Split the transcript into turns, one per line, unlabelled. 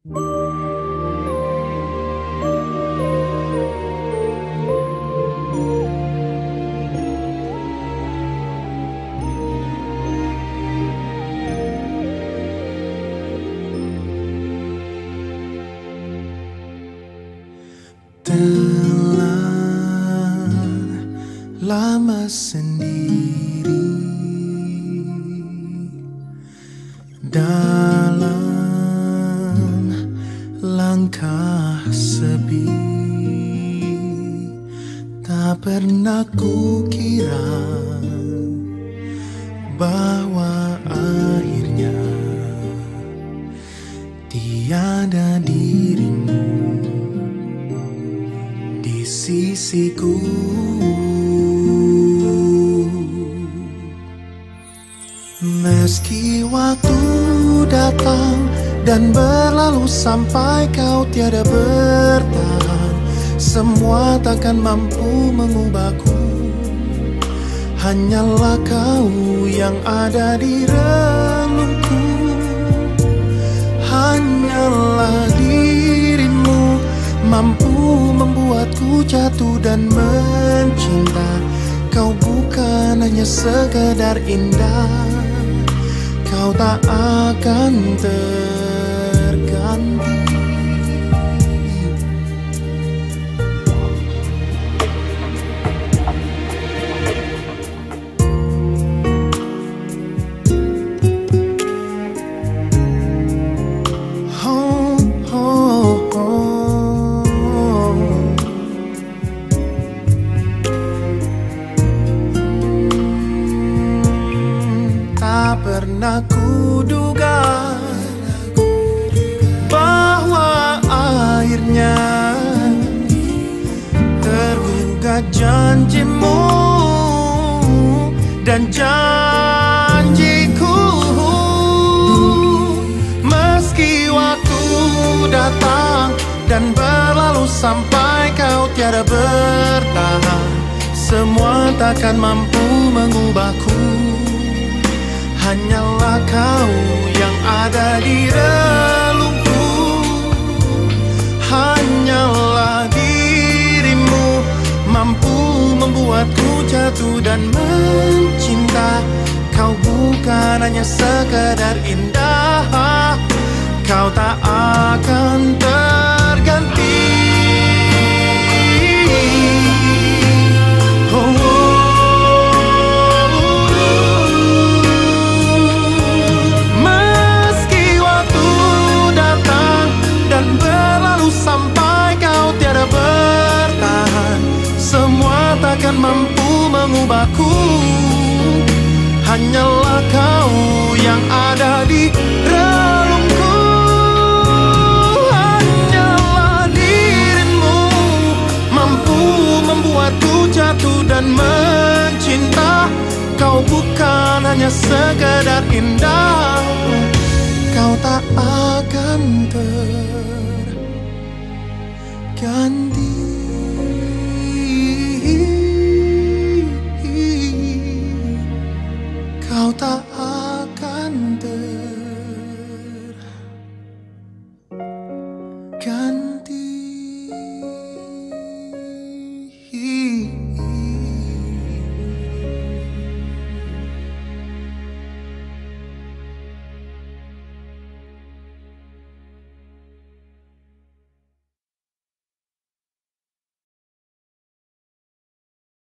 Telah lama sendiri tak pernah kukira bahwa akhirnya tiada dirimu di sisiku. Meski waktu datang dan berlalu sampai kau tiada bertahan Semua takkan mampu mengubahku. Hanyalah kau yang ada di relungku. Hanyalah dirimu mampu membuatku jatuh dan mencinta. Kau bukan hanya sekedar indah. Kau tak akan terganti pernah kuduga bahwa akhirnya tergugat janjimu dan janjiku. Meski waktu datang dan berlalu sampai kau tiada bertahan semua takkan mampu mengubahku Hanyalah kau yang ada di relungku. Hanyalah dirimu Mampu membuatku jatuh dan mencinta. Kau bukan hanya sekedar indah. Kau tak akan terganti mampu mengubahku. Hanyalah kau yang ada di relungku. Hanyalah dirimu mampu membuatku jatuh dan mencinta. Kau bukan hanya sekedar indah